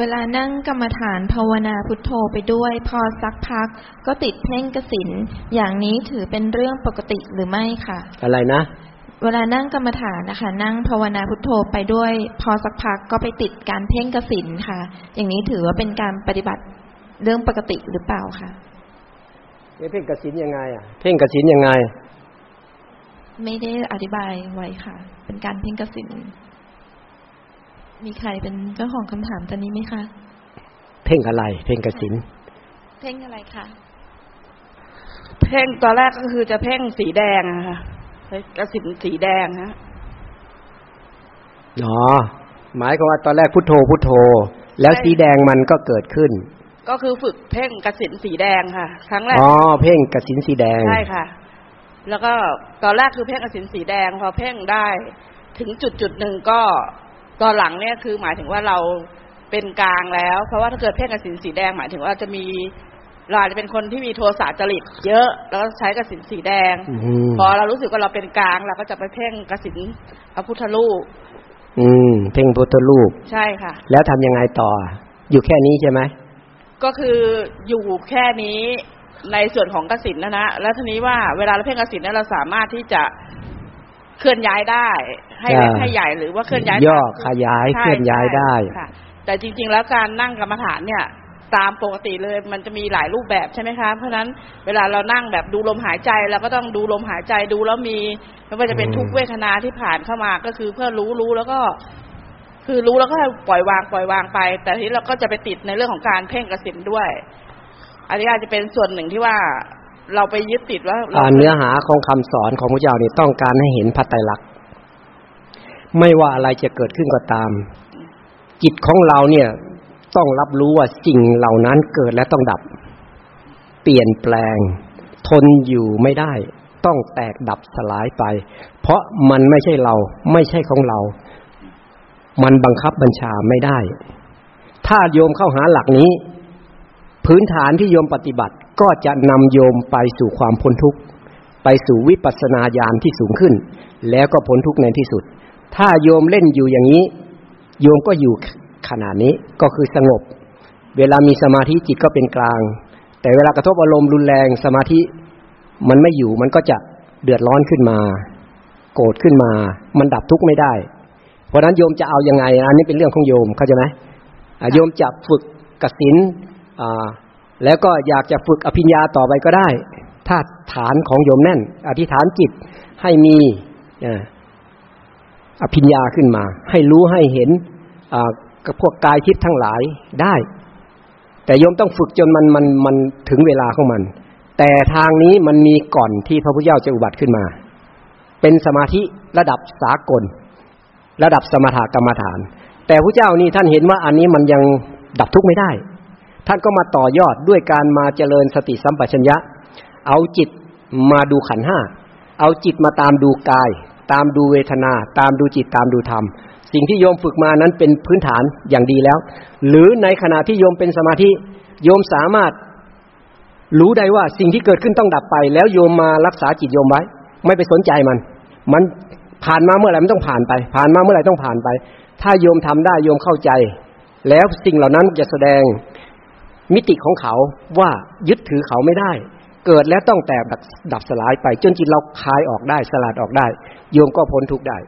เวลานั่งกรรมฐานภาวนาพุทโธไปด้วย พอสักพักก็ติดเพ่งกสินอย่างนี้ถือเป็นเรื่องปกติหรือไม่ค่ะ อะไรนะ เวลานั่งกรรมฐานนะคะ นั่งภาวนาพุทโธไปด้วย พอสักพักก็ไปติดการเพ่งกสินค่ะ อย่างนี้ถือว่าเป็นการปฏิบัติเรื่องปกติหรือเปล่าคะเพ่งกสินยังไงอะเพ่งกสินยังไง ไม่ได้อธิบายไว้ค่ะ เป็นการเพ่งกสิน มีใครเป็นเจ้าของคำถามตอนนี้ไหมคะ เพ่งอะไร เพ่งกสินเพ่งอะไรคะเพ่งตอนแรกก็คือจะเพ่งสีแดงอะค่ะกระสินสีแดงฮะอ๋อหมายความว่าตอนแรกพุทโธพุทโธ แล้วสีแดงมันก็เกิดขึ้น ก็คือฝึกเพ่งกระสินสีแดงค่ะ ครั้งแรกอ๋อเพ่งกสินสีแดงใช่ค่ะ แล้วก็ตอนแรกคือเพ่งกระสินสีแดง พอเพ่งได้ ถึงจุดจุดหนึ่งก็ ตอนหลังเนี่ยคือหมายถึงว่าเราเป็นกลางแล้ว เพราะว่าถ้าเกิดเพ่งกระสินสีแดง หมายถึงว่าจะมีเราอาจจะเป็นคนที่มีโทสะจริตเยอะ แล้วก็ใช้กระสินสีแดงอืมพอเรารู้สึกว่าเราเป็นกลางเราก็จะไปเพ่งกระสินพระพุทธรูป อืม เพ่งพุทธรูปใช่ค่ะ แล้วทำยังไงต่อ อยู่แค่นี้ใช่ไหมก็คืออยู่แค่นี้ในส่วนของกสินนะนะแล้วทีนี้ว่าเวลาเราเพ่งกสินเนี่ยเราสามารถที่จะเคลื่อนย้ายได้ ให้เล็กให้ใหญ่หรือว่าเคลื่อนย้ายย่อตมขยายใช่เคลื่อนย้ายได้ใช่ค่ะ แต่จริง ๆ แล้วการนั่งกรรมฐานเนี่ยตามปกติเลยมันจะมีหลายรูปแบบใช่ไหมคะ เพราะฉะนั้นเวลาเรานั่งแบบดูลมหายใจเราก็ต้องดูลมหายใจดูแล้วมีไม่ว่าจะเป็นอืมทุกเวทนาที่ผ่านเข้ามาก็คือเพื่อรู้รู้แล้วก็ คือรู้แล้วก็ให้ปล่อยวางปล่อยวางไป แต่ทีนี้เราก็จะไปติดในเรื่องของการเพ่งกสินด้วย อันนี้อาจจะเป็นส่วนหนึ่งที่ว่าเราไปยึดติดว่าเราอ่านเนื้อหาของคำสอนของพระเจ้านี่ต้องการให้เห็นพัตไตรลักษณ์ ไม่ว่าอะไรจะเกิดขึ้นก็ตาม จิตของเราเนี่ยต้องรับรู้ว่าสิ่งเหล่านั้นเกิดและต้องดับ เปลี่ยนแปลง ทนอยู่ไม่ได้ ต้องแตกดับสลายไป เพราะมันไม่ใช่เราไม่ใช่ของเรา มันบังคับบัญชาไม่ได้ ถ้าโยมเข้าหาหลักนี้ พื้นฐานที่โยมปฏิบัติก็จะนำโยมไปสู่ความพ้นทุกข์ ไปสู่วิปัสสนาญาณที่สูงขึ้น แล้วก็พ้นทุกข์ในที่สุด ถ้าโยมเล่นอยู่อย่างนี้ โยมก็อยู่ขนาดนี้ก็คือสงบ เวลามีสมาธิจิตก็เป็นกลาง แต่เวลากระทบอารมณ์รุนแรงสมาธิมันไม่อยู่มันก็จะเดือดร้อนขึ้นมา โกรธขึ้นมา มันดับทุกข์ไม่ได้ เพราะนั้นโยมจะเอายังไง อันนี้เป็นเรื่องของโยมเข้าใจไหมโยมจะฝึกกสินอ่าแล้วก็อยากจะฝึกอภิญญาต่อไปก็ได้ ถ้าฐานของโยมแน่น อธิษฐานจิตให้มี อภิญญาขึ้นมา ให้รู้ให้เห็นกับพวกกายทิพย์ทั้งหลายได้ แต่โยมต้องฝึกจนมันมันมันถึงเวลาของมัน แต่ทางนี้มันมีก่อนที่พระพุทธเจ้าจะอุบัติขึ้นมา เป็นสมาธิระดับสากล ระดับสมถกรรมฐาน แต่พระเจ้านี่ท่านเห็นว่าอันนี้มันยังดับทุกข์ไม่ได้ ท่านก็มาต่อยอดด้วยการมาเจริญสติสัมปชัญญะ เอาจิตมาดูขันห้าเอาจิตมาตามดูกาย ตามดูเวทนา ตามดูจิตตามดูธรรม สิ่งที่โยมฝึกมานั้นเป็นพื้นฐานอย่างดีแล้ว หรือในขณะที่โยมเป็นสมาธิโยมสามารถรู้ได้ว่าสิ่งที่เกิดขึ้นต้องดับไป แล้วโยมมารักษาจิตโยมไว้ ไม่ไปสนใจมัน มันผ่านมาเมื่อไหร่มันต้องผ่านไป ผ่านมาเมื่อไหร่ต้องผ่านไป ถ้าโยมทำได้โยมเข้าใจ แล้วสิ่งเหล่านั้นจะแสดงมิติของเขาว่ายึดถือเขาไม่ได้ เกิดแล้วต้องแตกดับดับสลายไป จนจิตเราคลายออกได้ สลัดออกได้ โยมก็พ้นทุกข์ได้